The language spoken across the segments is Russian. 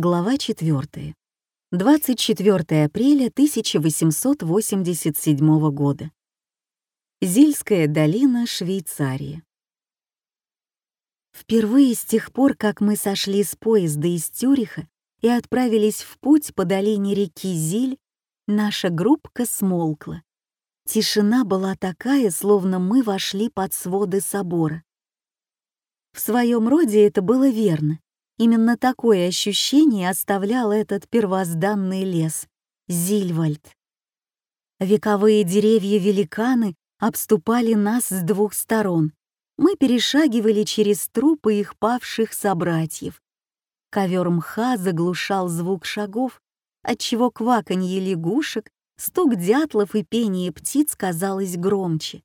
Глава 4. 24 апреля 1887 года. Зильская долина, Швейцария. Впервые с тех пор, как мы сошли с поезда из Тюриха и отправились в путь по долине реки Зиль, наша группка смолкла. Тишина была такая, словно мы вошли под своды собора. В своем роде это было верно. Именно такое ощущение оставлял этот первозданный лес — Зильвальд. Вековые деревья-великаны обступали нас с двух сторон. Мы перешагивали через трупы их павших собратьев. Ковер мха заглушал звук шагов, отчего кваканье лягушек, стук дятлов и пение птиц казалось громче.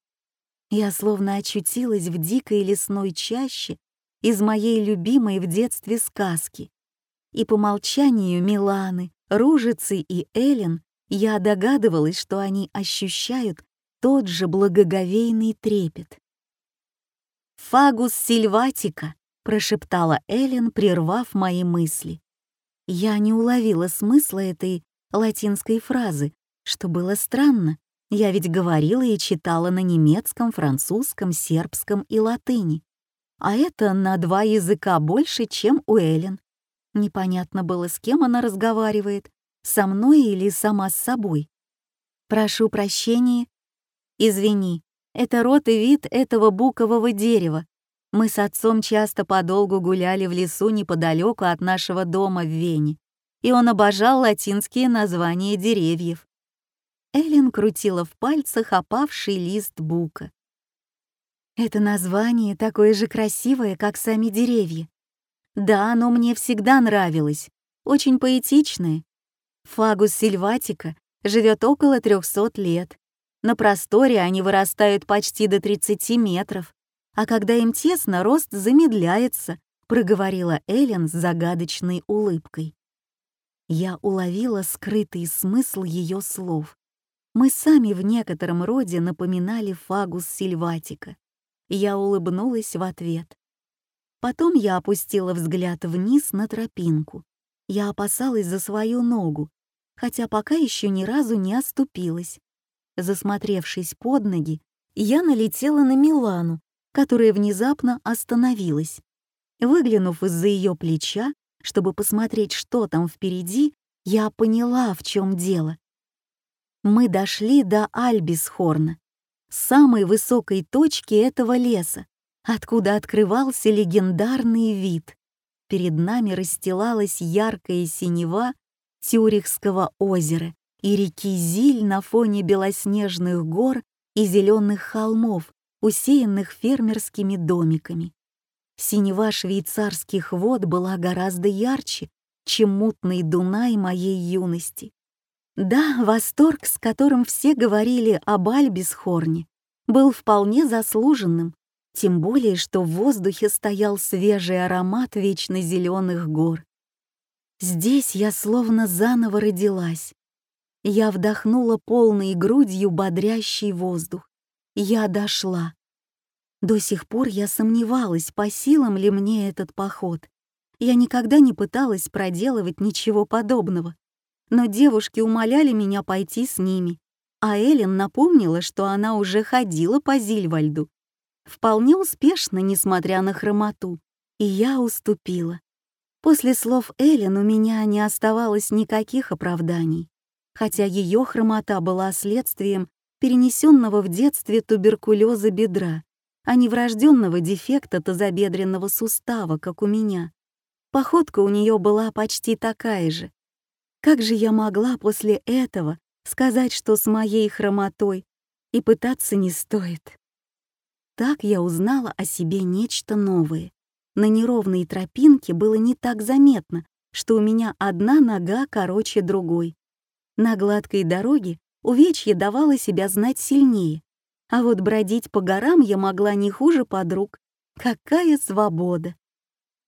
Я словно очутилась в дикой лесной чаще из моей любимой в детстве сказки. И по молчанию Миланы, Ружицы и Элен я догадывалась, что они ощущают тот же благоговейный трепет. «Фагус сильватика», — прошептала Элен, прервав мои мысли. Я не уловила смысла этой латинской фразы, что было странно. Я ведь говорила и читала на немецком, французском, сербском и латыни а это на два языка больше, чем у Эллен. Непонятно было, с кем она разговаривает, со мной или сама с собой. «Прошу прощения. Извини, это рот и вид этого букового дерева. Мы с отцом часто подолгу гуляли в лесу неподалеку от нашего дома в Вене, и он обожал латинские названия деревьев». Эллен крутила в пальцах опавший лист бука. Это название такое же красивое, как сами деревья. Да, оно мне всегда нравилось, очень поэтичное. Фагус сильватика живет около 300 лет. На просторе они вырастают почти до 30 метров, а когда им тесно, рост замедляется, проговорила Эллен с загадочной улыбкой. Я уловила скрытый смысл ее слов. Мы сами в некотором роде напоминали фагус сильватика. Я улыбнулась в ответ. Потом я опустила взгляд вниз на тропинку. Я опасалась за свою ногу, хотя пока еще ни разу не оступилась. Засмотревшись под ноги, я налетела на Милану, которая внезапно остановилась. Выглянув из-за ее плеча, чтобы посмотреть, что там впереди, я поняла, в чем дело. Мы дошли до Альбисхорна, самой высокой точки этого леса, откуда открывался легендарный вид. Перед нами расстилалась яркая синева Тюрихского озера и реки Зиль на фоне белоснежных гор и зеленых холмов, усеянных фермерскими домиками. Синева швейцарских вод была гораздо ярче, чем мутный Дунай моей юности. Да, восторг, с которым все говорили об Альбисхорне, был вполне заслуженным, тем более, что в воздухе стоял свежий аромат вечно зеленых гор. Здесь я словно заново родилась. Я вдохнула полной грудью бодрящий воздух. Я дошла. До сих пор я сомневалась, по силам ли мне этот поход. Я никогда не пыталась проделывать ничего подобного но девушки умоляли меня пойти с ними, а Эллен напомнила, что она уже ходила по Зильвальду. Вполне успешно, несмотря на хромоту, и я уступила. После слов Эллен у меня не оставалось никаких оправданий, хотя ее хромота была следствием перенесенного в детстве туберкулеза бедра, а не врожденного дефекта тазобедренного сустава, как у меня. Походка у нее была почти такая же, как же я могла после этого сказать, что с моей хромотой и пытаться не стоит? Так я узнала о себе нечто новое. На неровной тропинке было не так заметно, что у меня одна нога короче другой. На гладкой дороге увечье давало себя знать сильнее, а вот бродить по горам я могла не хуже подруг. Какая свобода!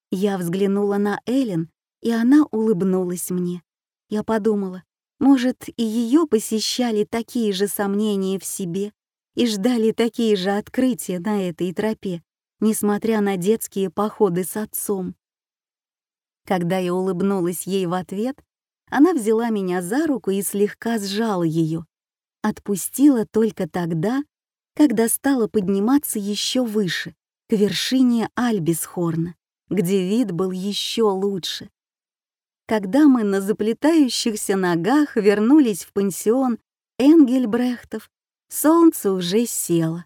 Я взглянула на Элен, и она улыбнулась мне. Я подумала, может, и ее посещали такие же сомнения в себе и ждали такие же открытия на этой тропе, несмотря на детские походы с отцом. Когда я улыбнулась ей в ответ, она взяла меня за руку и слегка сжала ее. Отпустила только тогда, когда стала подниматься еще выше, к вершине Альбисхорна, где вид был еще лучше. Когда мы на заплетающихся ногах вернулись в пансион Энгельбрехтов, солнце уже село.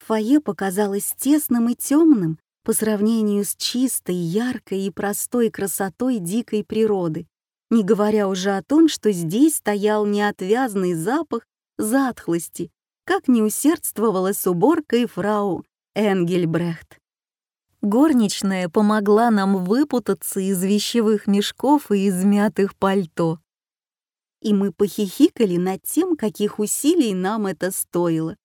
Фойе показалось тесным и темным по сравнению с чистой, яркой и простой красотой дикой природы, не говоря уже о том, что здесь стоял неотвязный запах затхлости, как не усердствовала с уборкой фрау Энгельбрехт. Горничная помогла нам выпутаться из вещевых мешков и измятых пальто. И мы похихикали над тем, каких усилий нам это стоило.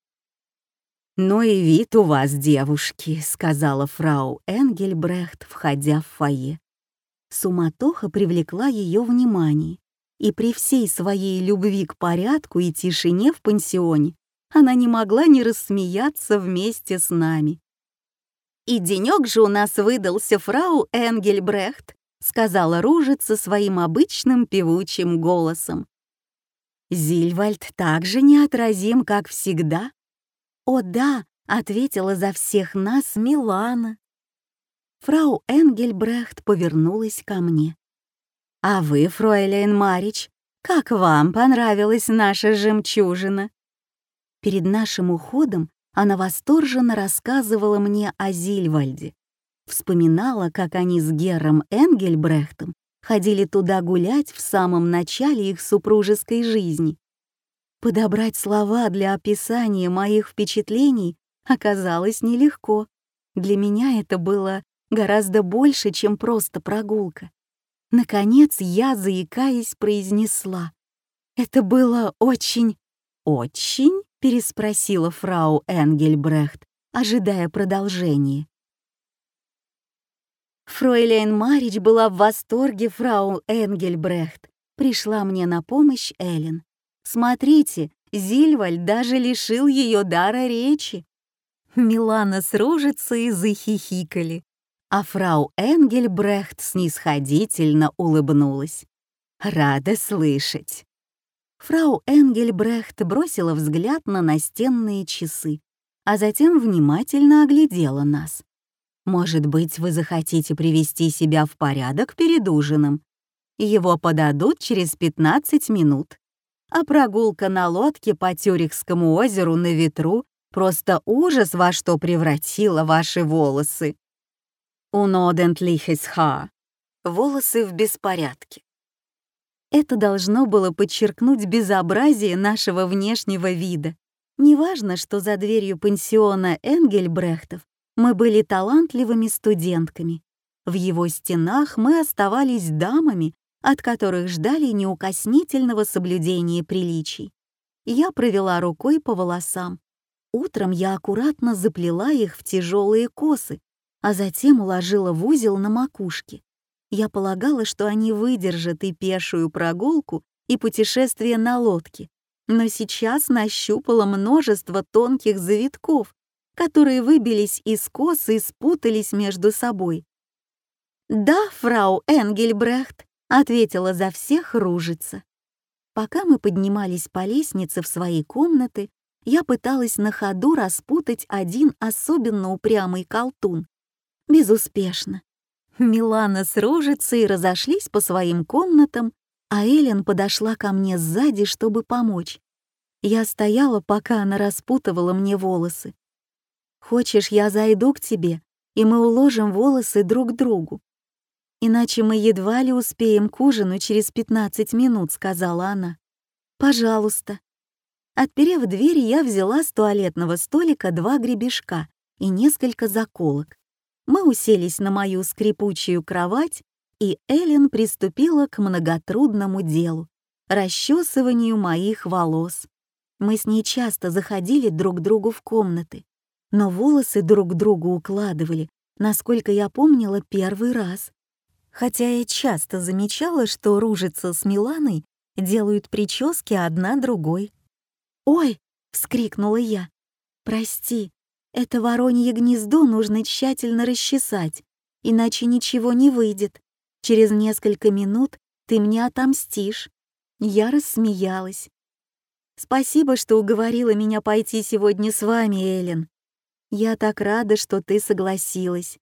«Ну и вид у вас, девушки», — сказала фрау Энгельбрехт, входя в фойе. Суматоха привлекла ее внимание, и при всей своей любви к порядку и тишине в пансионе она не могла не рассмеяться вместе с нами. «И денек же у нас выдался, фрау Энгельбрехт», сказала Ружица своим обычным певучим голосом. «Зильвальд также неотразим, как всегда». «О да», — ответила за всех нас Милана. Фрау Энгельбрехт повернулась ко мне. «А вы, фройлейн Марич, как вам понравилась наша жемчужина?» Перед нашим уходом она восторженно рассказывала мне о Зильвальде. Вспоминала, как они с Гером Энгельбрехтом ходили туда гулять в самом начале их супружеской жизни. Подобрать слова для описания моих впечатлений оказалось нелегко. Для меня это было гораздо больше, чем просто прогулка. Наконец я, заикаясь, произнесла. «Это было очень... очень?» — переспросила фрау Энгельбрехт, ожидая продолжения. Фройлейн Марич была в восторге, фрау Энгельбрехт. Пришла мне на помощь Эллен. Смотрите, Зильваль даже лишил ее дара речи. Милана с Ружицей захихикали а фрау Энгельбрехт снисходительно улыбнулась. «Рада слышать». Фрау Энгельбрехт бросила взгляд на настенные часы, а затем внимательно оглядела нас. «Может быть, вы захотите привести себя в порядок перед ужином? Его подадут через 15 минут. А прогулка на лодке по Тюрихскому озеру на ветру — просто ужас, во что превратила ваши волосы. «Unordentliches Haar» — волосы в беспорядке. Это должно было подчеркнуть безобразие нашего внешнего вида. Неважно, что за дверью пансиона Энгельбрехтов мы были талантливыми студентками. В его стенах мы оставались дамами, от которых ждали неукоснительного соблюдения приличий. Я провела рукой по волосам. Утром я аккуратно заплела их в тяжелые косы, а затем уложила в узел на макушке. Я полагала, что они выдержат и пешую прогулку, и путешествие на лодке, но сейчас нащупала множество тонких завитков, которые выбились из кос и спутались между собой. «Да, фрау Энгельбрехт», — ответила за всех ружица. Пока мы поднимались по лестнице в свои комнаты, я пыталась на ходу распутать один особенно упрямый колтун, Безуспешно. Милана с Рожицей разошлись по своим комнатам, а Эллен подошла ко мне сзади, чтобы помочь. Я стояла, пока она распутывала мне волосы. «Хочешь, я зайду к тебе, и мы уложим волосы друг другу?» «Иначе мы едва ли успеем к ужину через 15 минут», — сказала она. «Пожалуйста». Отперев дверь, я взяла с туалетного столика два гребешка и несколько заколок. Мы уселись на мою скрипучую кровать, и Эллен приступила к многотрудному делу — расчесыванию моих волос. Мы с ней часто заходили друг другу в комнаты, но волосы друг другу укладывали, насколько я помнила первый раз. Хотя я часто замечала, что ружица с Миланой делают прически одна другой. «Ой!» — вскрикнула я. «Прости, это воронье гнездо нужно тщательно расчесать, иначе ничего не выйдет. Через несколько минут ты мне отомстишь». Я рассмеялась. «Спасибо, что уговорила меня пойти сегодня с вами, Эллен. Я так рада, что ты согласилась.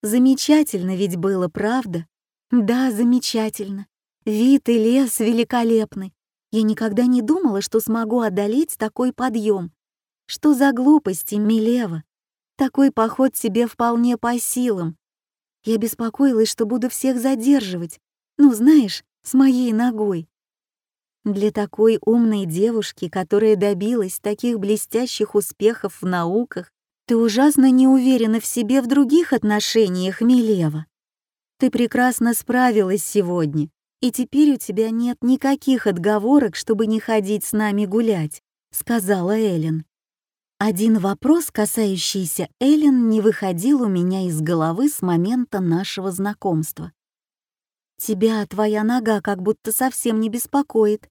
Замечательно ведь было, правда? Да, замечательно. Вид и лес великолепны. Я никогда не думала, что смогу одолеть такой подъем. Что за глупости, Милева? Такой поход себе вполне по силам. Я беспокоилась, что буду всех задерживать. Ну, знаешь, с моей ногой. Для такой умной девушки, которая добилась таких блестящих успехов в науках, ты ужасно не уверена в себе в других отношениях, Милева. Ты прекрасно справилась сегодня, и теперь у тебя нет никаких отговорок, чтобы не ходить с нами гулять», — сказала Эллен. Один вопрос, касающийся Эллен, не выходил у меня из головы с момента нашего знакомства. «Тебя твоя нога как будто совсем не беспокоит.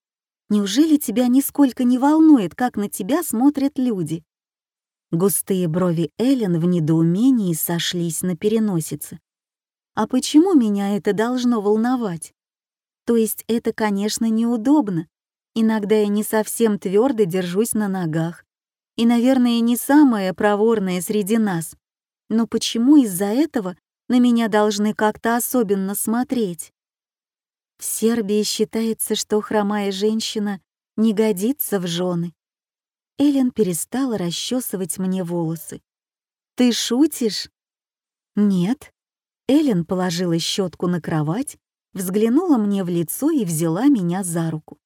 Неужели тебя нисколько не волнует, как на тебя смотрят люди?» Густые брови Эллен в недоумении сошлись на переносице. «А почему меня это должно волновать? То есть это, конечно, неудобно. Иногда я не совсем твердо держусь на ногах. И, наверное, не самая проворная среди нас. Но почему из-за этого на меня должны как-то особенно смотреть? В Сербии считается, что хромая женщина не годится в жены. Эллен перестала расчесывать мне волосы. «Ты шутишь?» «Нет». Эллен положила щетку на кровать, взглянула мне в лицо и взяла меня за руку.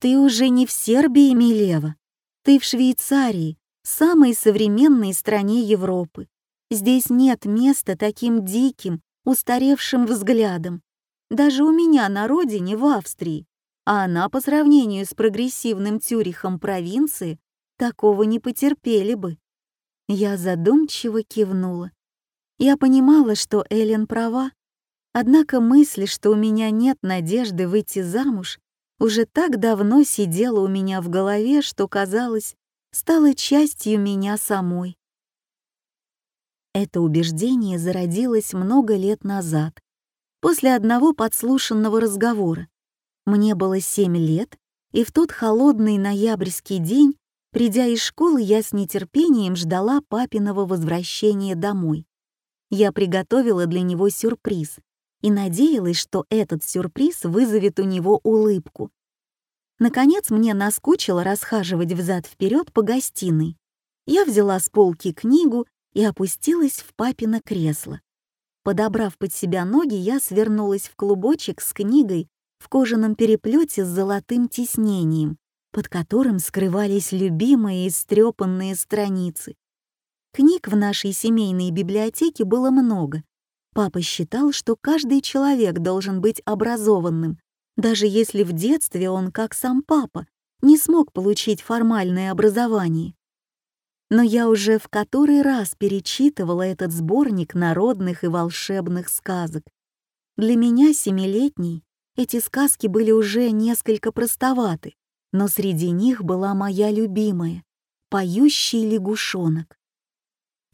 «Ты уже не в Сербии, Милева. Ты в Швейцарии, самой современной стране Европы. Здесь нет места таким диким, устаревшим взглядом. Даже у меня на родине, в Австрии, а она по сравнению с прогрессивным Тюрихом провинции такого не потерпели бы. Я задумчиво кивнула. Я понимала, что Эллен права, однако мысль, что у меня нет надежды выйти замуж, уже так давно сидела у меня в голове, что, казалось, стала частью меня самой. Это убеждение зародилось много лет назад, после одного подслушанного разговора. Мне было семь лет, и в тот холодный ноябрьский день, придя из школы, я с нетерпением ждала папиного возвращения домой. Я приготовила для него сюрприз и надеялась, что этот сюрприз вызовет у него улыбку. Наконец мне наскучило расхаживать взад-вперед по гостиной. Я взяла с полки книгу и опустилась в папино кресло. Подобрав под себя ноги, я свернулась в клубочек с книгой в кожаном переплете с золотым тиснением, под которым скрывались любимые истрепанные страницы. Книг в нашей семейной библиотеке было много, Папа считал, что каждый человек должен быть образованным, даже если в детстве он, как сам папа, не смог получить формальное образование. Но я уже в который раз перечитывала этот сборник народных и волшебных сказок. Для меня, семилетней, эти сказки были уже несколько простоваты, но среди них была моя любимая — «Поющий лягушонок».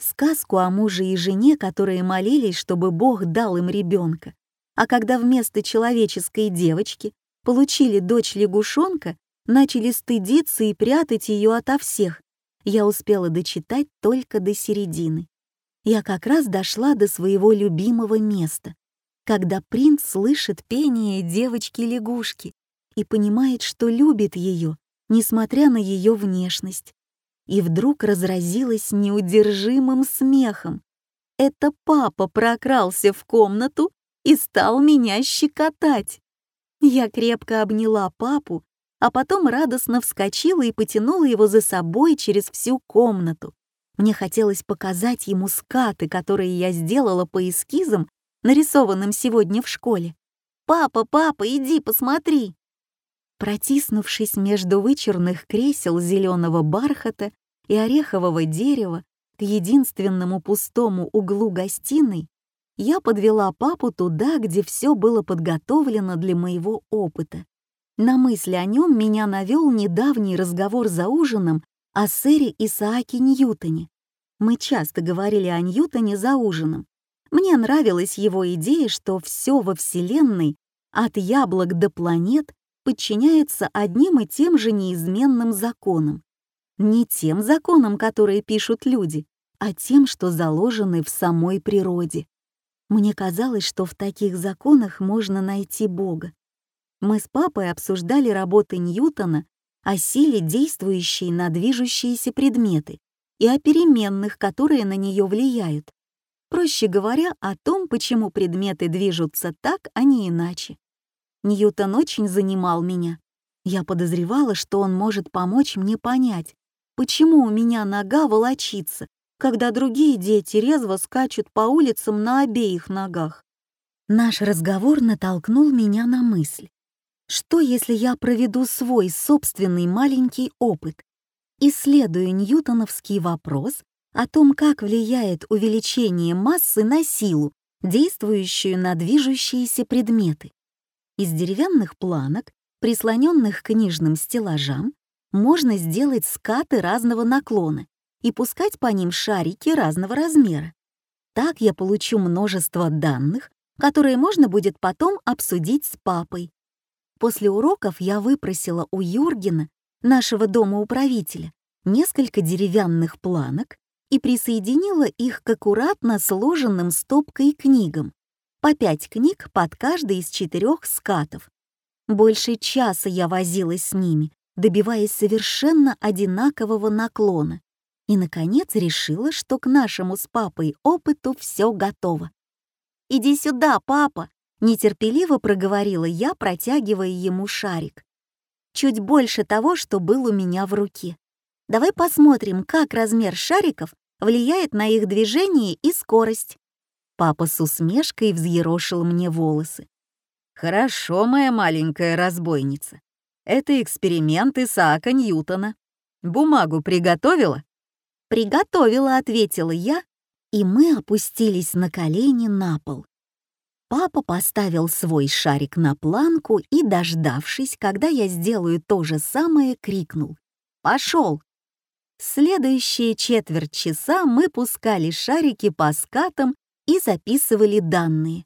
Сказку о муже и жене, которые молились, чтобы Бог дал им ребенка, а когда вместо человеческой девочки получили дочь лягушонка, начали стыдиться и прятать ее ото всех. Я успела дочитать только до середины. Я как раз дошла до своего любимого места, когда принц слышит пение девочки-лягушки и понимает, что любит ее, несмотря на ее внешность и вдруг разразилась неудержимым смехом. Это папа прокрался в комнату и стал меня щекотать. Я крепко обняла папу, а потом радостно вскочила и потянула его за собой через всю комнату. Мне хотелось показать ему скаты, которые я сделала по эскизам, нарисованным сегодня в школе. «Папа, папа, иди посмотри!» Протиснувшись между вычурных кресел зеленого бархата, и орехового дерева к единственному пустому углу гостиной, я подвела папу туда, где все было подготовлено для моего опыта. На мысли о нем меня навел недавний разговор за ужином о сэре Исааке Ньютоне. Мы часто говорили о Ньютоне за ужином, Мне нравилась его идея, что все во Вселенной, от яблок до планет, подчиняется одним и тем же неизменным законам. Не тем законам, которые пишут люди, а тем, что заложены в самой природе. Мне казалось, что в таких законах можно найти Бога. Мы с папой обсуждали работы Ньютона о силе, действующей на движущиеся предметы, и о переменных, которые на нее влияют. Проще говоря, о том, почему предметы движутся так, а не иначе. Ньютон очень занимал меня. Я подозревала, что он может помочь мне понять, почему у меня нога волочится, когда другие дети резво скачут по улицам на обеих ногах. Наш разговор натолкнул меня на мысль. Что, если я проведу свой собственный маленький опыт, исследую ньютоновский вопрос о том, как влияет увеличение массы на силу, действующую на движущиеся предметы? Из деревянных планок, прислоненных к книжным стеллажам, можно сделать скаты разного наклона и пускать по ним шарики разного размера. Так я получу множество данных, которые можно будет потом обсудить с папой. После уроков я выпросила у Юргена, нашего дома управителя, несколько деревянных планок и присоединила их к аккуратно сложенным стопкой книгам, по пять книг под каждый из четырех скатов. Больше часа я возилась с ними, добиваясь совершенно одинакового наклона, и, наконец, решила, что к нашему с папой опыту все готово. «Иди сюда, папа!» — нетерпеливо проговорила я, протягивая ему шарик. Чуть больше того, что был у меня в руке. Давай посмотрим, как размер шариков влияет на их движение и скорость. Папа с усмешкой взъерошил мне волосы. «Хорошо, моя маленькая разбойница. Это эксперимент Исаака Ньютона. Бумагу приготовила?» «Приготовила», — ответила я, и мы опустились на колени на пол. Папа поставил свой шарик на планку и, дождавшись, когда я сделаю то же самое, крикнул «Пошел!». Следующие четверть часа мы пускали шарики по скатам и записывали данные.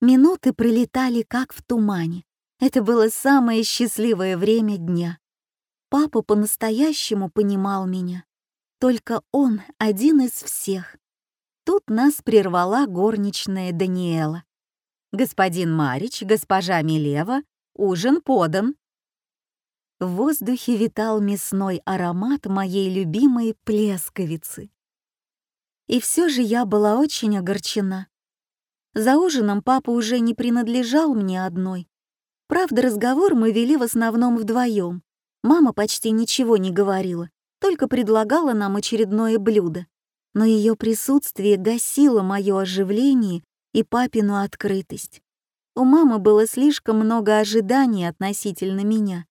Минуты пролетали как в тумане. Это было самое счастливое время дня. Папа по-настоящему понимал меня. Только он один из всех. Тут нас прервала горничная Даниэла. «Господин Марич, госпожа Милева, ужин подан». В воздухе витал мясной аромат моей любимой плесковицы. И все же я была очень огорчена. За ужином папа уже не принадлежал мне одной. Правда, разговор мы вели в основном вдвоем. Мама почти ничего не говорила, только предлагала нам очередное блюдо. Но ее присутствие гасило мое оживление и папину открытость. У мамы было слишком много ожиданий относительно меня.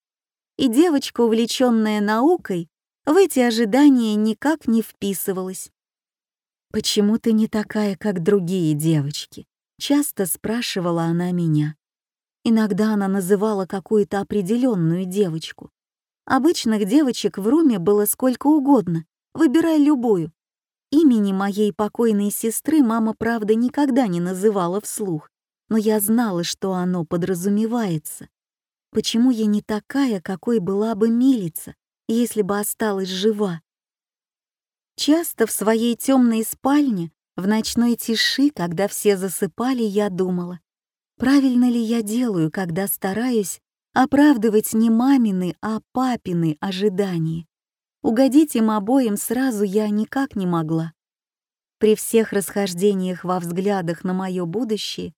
И девочка, увлеченная наукой, в эти ожидания никак не вписывалась. «Почему ты не такая, как другие девочки?» — часто спрашивала она меня. Иногда она называла какую-то определенную девочку. Обычных девочек в руме было сколько угодно, выбирай любую. Имени моей покойной сестры мама, правда, никогда не называла вслух, но я знала, что оно подразумевается. Почему я не такая, какой была бы милица, если бы осталась жива? Часто в своей темной спальне, в ночной тиши, когда все засыпали, я думала, правильно ли я делаю, когда стараюсь оправдывать не мамины, а папины ожидания. Угодить им обоим сразу я никак не могла. При всех расхождениях во взглядах на мое будущее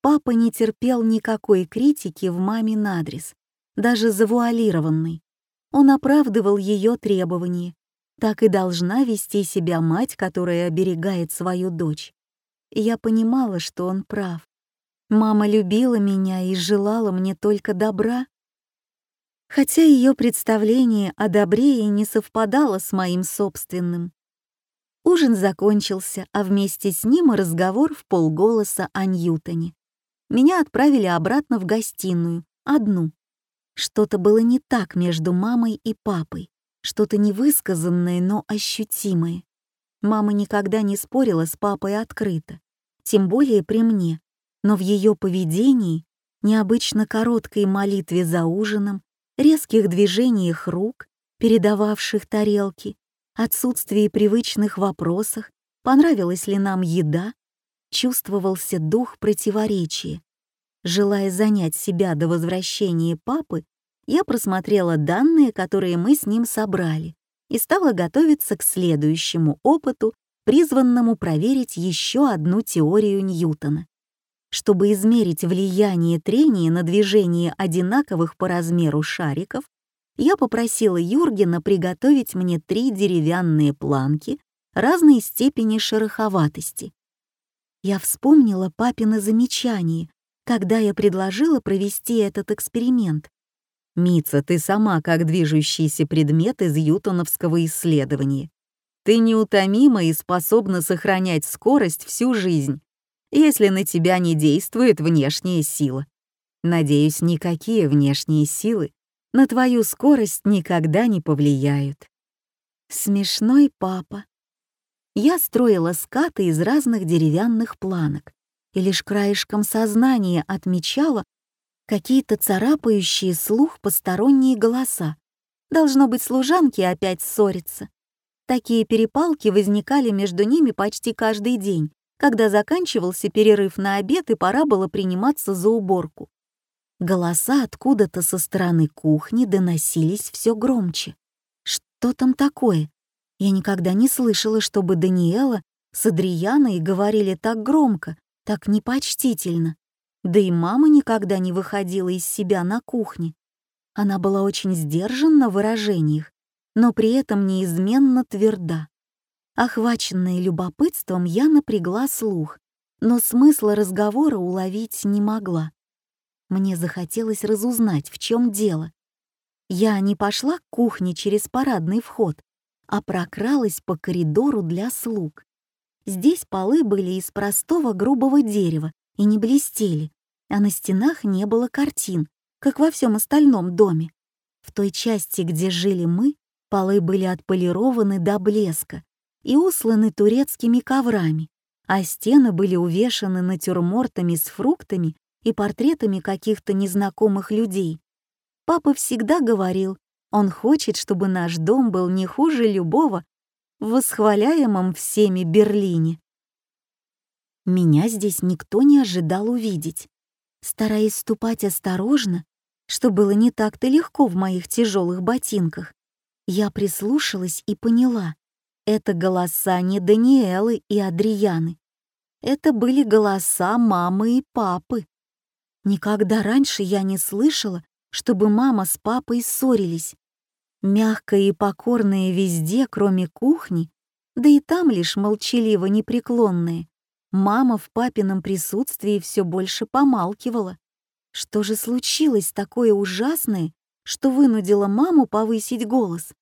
папа не терпел никакой критики в мамин адрес, даже завуалированной. Он оправдывал ее требования, так и должна вести себя мать, которая оберегает свою дочь. я понимала, что он прав. Мама любила меня и желала мне только добра. Хотя ее представление о добре и не совпадало с моим собственным. Ужин закончился, а вместе с ним и разговор в полголоса о Ньютоне. Меня отправили обратно в гостиную, одну. Что-то было не так между мамой и папой что-то невысказанное, но ощутимое. Мама никогда не спорила с папой открыто. тем более при мне, но в ее поведении, необычно короткой молитве за ужином, резких движениях рук, передававших тарелки, отсутствии привычных вопросах, понравилась ли нам еда, чувствовался дух противоречия. Желая занять себя до возвращения папы, я просмотрела данные, которые мы с ним собрали, и стала готовиться к следующему опыту, призванному проверить еще одну теорию Ньютона. Чтобы измерить влияние трения на движение одинаковых по размеру шариков, я попросила Юргена приготовить мне три деревянные планки разной степени шероховатости. Я вспомнила папины замечание, когда я предложила провести этот эксперимент. «Митца, ты сама как движущийся предмет из Ютоновского исследования. Ты неутомима и способна сохранять скорость всю жизнь, если на тебя не действует внешняя сила. Надеюсь, никакие внешние силы на твою скорость никогда не повлияют. Смешной папа. Я строила скаты из разных деревянных планок и лишь краешком сознания отмечала какие-то царапающие слух посторонние голоса. Должно быть, служанки опять ссорятся. Такие перепалки возникали между ними почти каждый день, когда заканчивался перерыв на обед и пора было приниматься за уборку. Голоса откуда-то со стороны кухни доносились все громче. Что там такое? Я никогда не слышала, чтобы Даниэла с Адрианой говорили так громко, так непочтительно. Да и мама никогда не выходила из себя на кухне. Она была очень сдержанна в выражениях, но при этом неизменно тверда. Охваченная любопытством, я напрягла слух, но смысла разговора уловить не могла. Мне захотелось разузнать, в чем дело. Я не пошла к кухне через парадный вход, а прокралась по коридору для слуг. Здесь полы были из простого грубого дерева и не блестели, а на стенах не было картин, как во всем остальном доме. В той части, где жили мы, полы были отполированы до блеска и усланы турецкими коврами, а стены были увешаны натюрмортами с фруктами и портретами каких-то незнакомых людей. Папа всегда говорил, он хочет, чтобы наш дом был не хуже любого в восхваляемом всеми Берлине. Меня здесь никто не ожидал увидеть. Стараясь ступать осторожно, что было не так-то легко в моих тяжелых ботинках, я прислушалась и поняла, это голоса не Даниэлы и Адрианы. Это были голоса мамы и папы. Никогда раньше я не слышала, чтобы мама с папой ссорились. Мягкая и покорная везде, кроме кухни, да и там лишь молчаливо непреклонные. Мама в папином присутствии все больше помалкивала. Что же случилось такое ужасное, что вынудило маму повысить голос?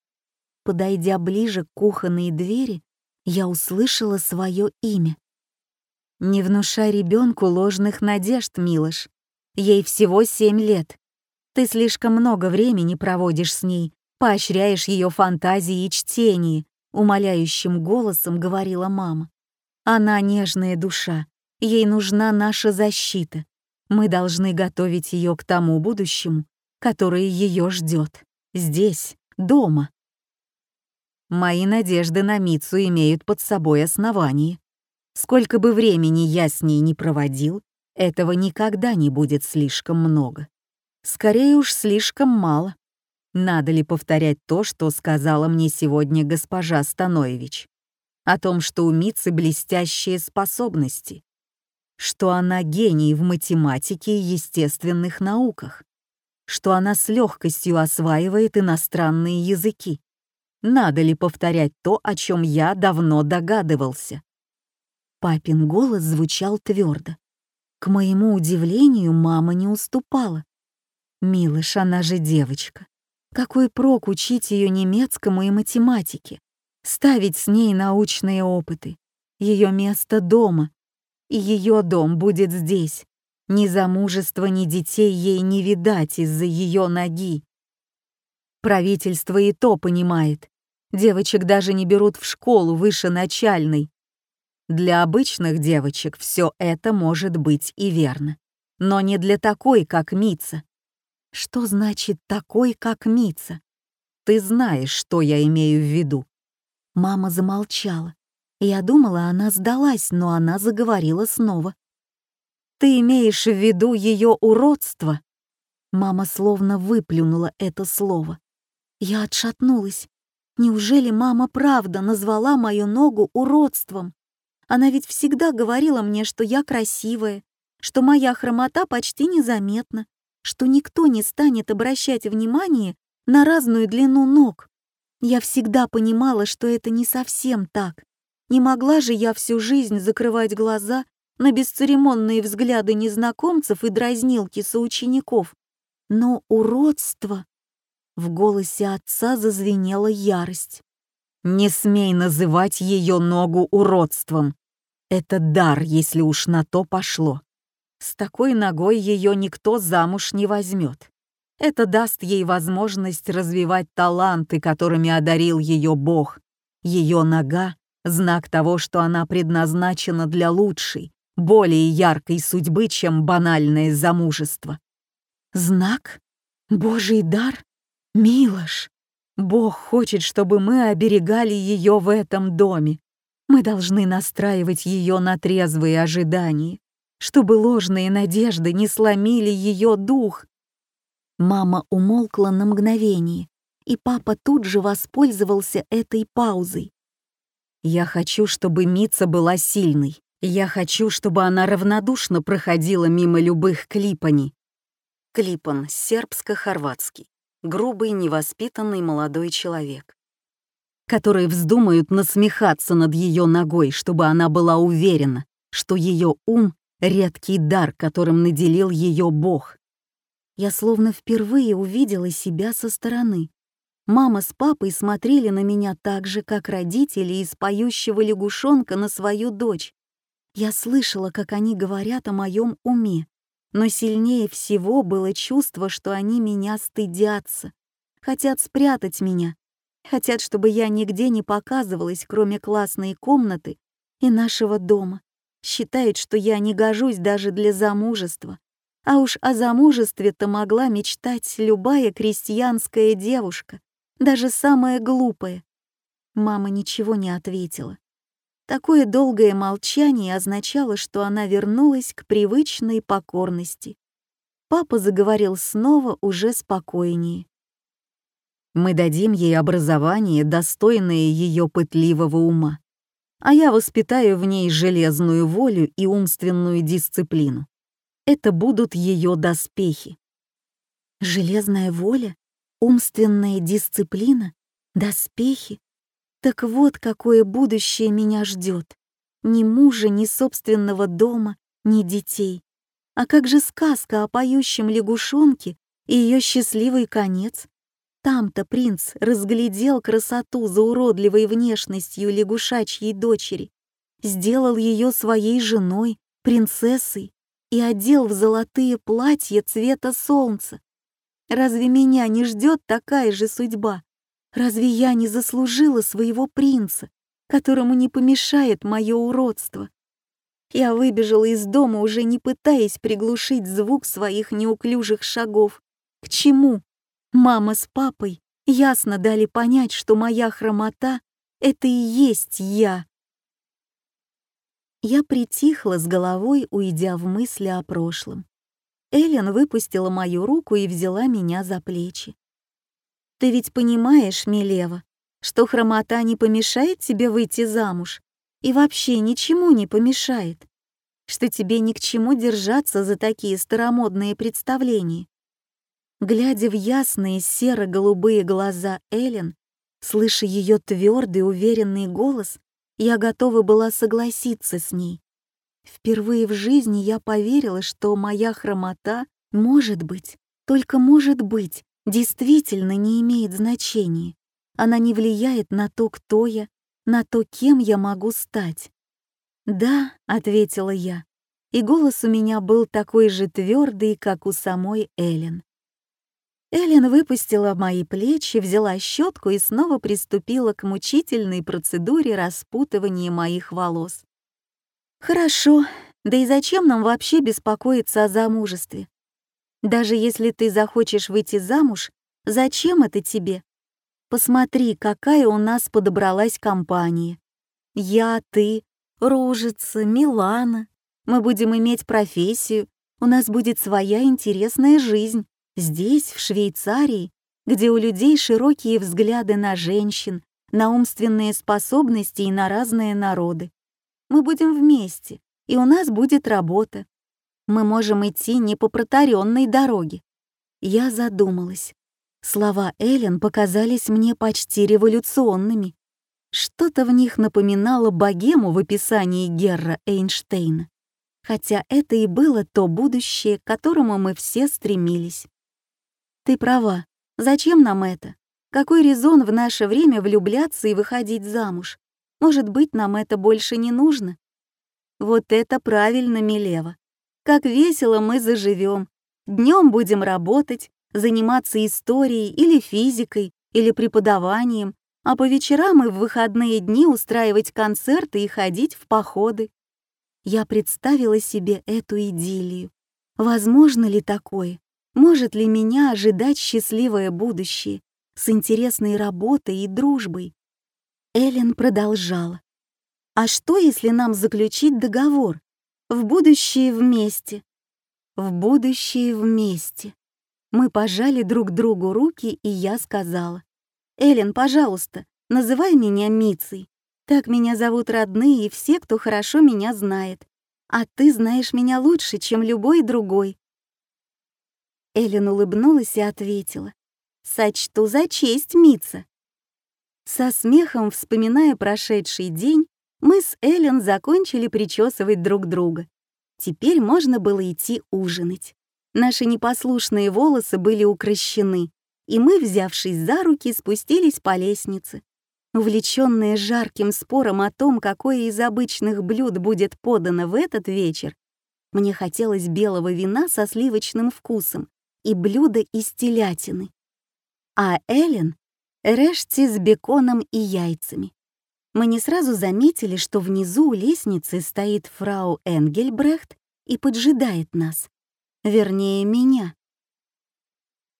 Подойдя ближе к кухонной двери, я услышала свое имя. «Не внушай ребенку ложных надежд, Милош. Ей всего семь лет. Ты слишком много времени проводишь с ней, поощряешь ее фантазии и чтение», — умоляющим голосом говорила мама. «Она нежная душа, ей нужна наша защита. Мы должны готовить ее к тому будущему, которое ее ждет. Здесь, дома». Мои надежды на Мицу имеют под собой основание. Сколько бы времени я с ней не проводил, этого никогда не будет слишком много. Скорее уж слишком мало. Надо ли повторять то, что сказала мне сегодня госпожа Станович? О том, что у Мицы блестящие способности, что она гений в математике и естественных науках, что она с легкостью осваивает иностранные языки. Надо ли повторять то, о чем я давно догадывался? Папин голос звучал твердо. К моему удивлению, мама не уступала. Милыш, она же девочка. Какой прок учить ее немецкому и математике? Ставить с ней научные опыты. Ее место дома. И ее дом будет здесь. Ни замужества, ни детей ей не видать из-за ее ноги. Правительство и то понимает. Девочек даже не берут в школу выше начальной. Для обычных девочек все это может быть и верно, но не для такой, как Мица. Что значит «такой, как Мица»? Ты знаешь, что я имею в виду. Мама замолчала. Я думала, она сдалась, но она заговорила снова. «Ты имеешь в виду ее уродство?» Мама словно выплюнула это слово. Я отшатнулась. Неужели мама правда назвала мою ногу уродством? Она ведь всегда говорила мне, что я красивая, что моя хромота почти незаметна, что никто не станет обращать внимание на разную длину ног. Я всегда понимала, что это не совсем так. Не могла же я всю жизнь закрывать глаза на бесцеремонные взгляды незнакомцев и дразнилки соучеников. Но уродство... В голосе отца зазвенела ярость. «Не смей называть ее ногу уродством. Это дар, если уж на то пошло. С такой ногой ее никто замуж не возьмет. Это даст ей возможность развивать таланты, которыми одарил ее Бог. Ее нога — знак того, что она предназначена для лучшей, более яркой судьбы, чем банальное замужество. Знак? Божий дар? Милош! Бог хочет, чтобы мы оберегали ее в этом доме. Мы должны настраивать ее на трезвые ожидания, чтобы ложные надежды не сломили ее дух. Мама умолкла на мгновение, и папа тут же воспользовался этой паузой. «Я хочу, чтобы Мица была сильной. Я хочу, чтобы она равнодушно проходила мимо любых клипаний». Клипан, сербско-хорватский грубый, невоспитанный молодой человек, которые вздумают насмехаться над ее ногой, чтобы она была уверена, что ее ум — редкий дар, которым наделил ее Бог. Я словно впервые увидела себя со стороны. Мама с папой смотрели на меня так же, как родители из поющего лягушонка на свою дочь. Я слышала, как они говорят о моем уме, но сильнее всего было чувство, что они меня стыдятся, хотят спрятать меня, хотят, чтобы я нигде не показывалась, кроме классной комнаты и нашего дома, считают, что я не гожусь даже для замужества. А уж о замужестве-то могла мечтать любая крестьянская девушка, даже самая глупая. Мама ничего не ответила. Такое долгое молчание означало, что она вернулась к привычной покорности. Папа заговорил снова уже спокойнее. «Мы дадим ей образование, достойное ее пытливого ума, а я воспитаю в ней железную волю и умственную дисциплину. Это будут ее доспехи». «Железная воля? Умственная дисциплина? Доспехи? Так вот, какое будущее меня ждет. Ни мужа, ни собственного дома, ни детей. А как же сказка о поющем лягушонке и ее счастливый конец? Там-то принц разглядел красоту за уродливой внешностью лягушачьей дочери, сделал ее своей женой, принцессой и одел в золотые платья цвета солнца. Разве меня не ждет такая же судьба? Разве я не заслужила своего принца, которому не помешает мое уродство? Я выбежала из дома, уже не пытаясь приглушить звук своих неуклюжих шагов. К чему? Мама с папой ясно дали понять, что моя хромота — это и есть я. Я притихла с головой, уйдя в мысли о прошлом. Эллен выпустила мою руку и взяла меня за плечи. Ты ведь понимаешь, Милева, что хромота не помешает тебе выйти замуж и вообще ничему не помешает, что тебе ни к чему держаться за такие старомодные представления. Глядя в ясные серо-голубые глаза Эллен, слыша ее твердый, уверенный голос, я готова была согласиться с ней. Впервые в жизни я поверила, что моя хромота, может быть, только может быть, действительно не имеет значения. Она не влияет на то, кто я, на то, кем я могу стать. «Да», — ответила я, и голос у меня был такой же твердый, как у самой Эллен. Эллен выпустила мои плечи, взяла щетку и снова приступила к мучительной процедуре распутывания моих волос. Хорошо, да и зачем нам вообще беспокоиться о замужестве? Даже если ты захочешь выйти замуж, зачем это тебе? Посмотри, какая у нас подобралась компания. Я, ты, Ружица, Милана. Мы будем иметь профессию, у нас будет своя интересная жизнь. Здесь, в Швейцарии, где у людей широкие взгляды на женщин, на умственные способности и на разные народы. Мы будем вместе, и у нас будет работа. Мы можем идти не по протаренной дороге. Я задумалась. Слова Эллен показались мне почти революционными. Что-то в них напоминало богему в описании Герра Эйнштейна. Хотя это и было то будущее, к которому мы все стремились. Ты права. Зачем нам это? Какой резон в наше время влюбляться и выходить замуж? Может быть, нам это больше не нужно? Вот это правильно, Милева. Как весело мы заживем. Днем будем работать, заниматься историей или физикой, или преподаванием, а по вечерам и в выходные дни устраивать концерты и ходить в походы. Я представила себе эту идиллию. Возможно ли такое? Может ли меня ожидать счастливое будущее с интересной работой и дружбой? Эллен продолжала. А что, если нам заключить договор? В будущее вместе. В будущее вместе. Мы пожали друг другу руки, и я сказала. «Эллен, пожалуйста, называй меня Мицей. Так меня зовут родные и все, кто хорошо меня знает. А ты знаешь меня лучше, чем любой другой». Эллен улыбнулась и ответила. «Сочту за честь, Мица». Со смехом, вспоминая прошедший день, мы с Эллен закончили причесывать друг друга. Теперь можно было идти ужинать. Наши непослушные волосы были укращены, и мы, взявшись за руки, спустились по лестнице. Увлечённые жарким спором о том, какое из обычных блюд будет подано в этот вечер, мне хотелось белого вина со сливочным вкусом и блюда из телятины. А Эллен — решти с беконом и яйцами. Мы не сразу заметили, что внизу у лестницы стоит фрау Энгельбрехт и поджидает нас. Вернее, меня.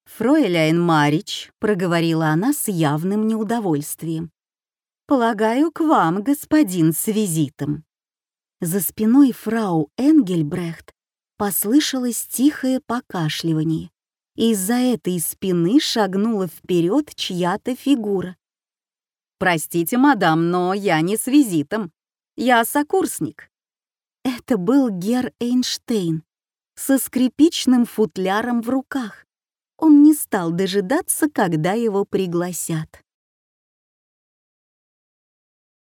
«Фройляйн Марич», — проговорила она с явным неудовольствием. «Полагаю, к вам, господин, с визитом». За спиной фрау Энгельбрехт послышалось тихое покашливание, и из-за этой спины шагнула вперед чья-то фигура. «Простите, мадам, но я не с визитом. Я сокурсник». Это был Гер Эйнштейн, со скрипичным футляром в руках. Он не стал дожидаться, когда его пригласят.